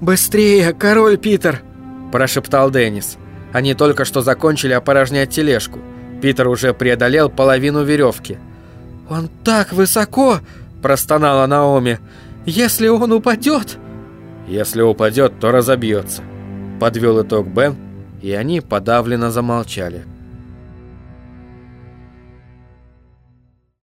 «Быстрее, король Питер!» – прошептал Деннис. Они только что закончили опорожнять тележку. Питер уже преодолел половину веревки. «Он так высоко!» – простонала Наоми. «Если он упадет...» «Если упадет, то разобьется», – подвел итог Бен, и они подавленно замолчали.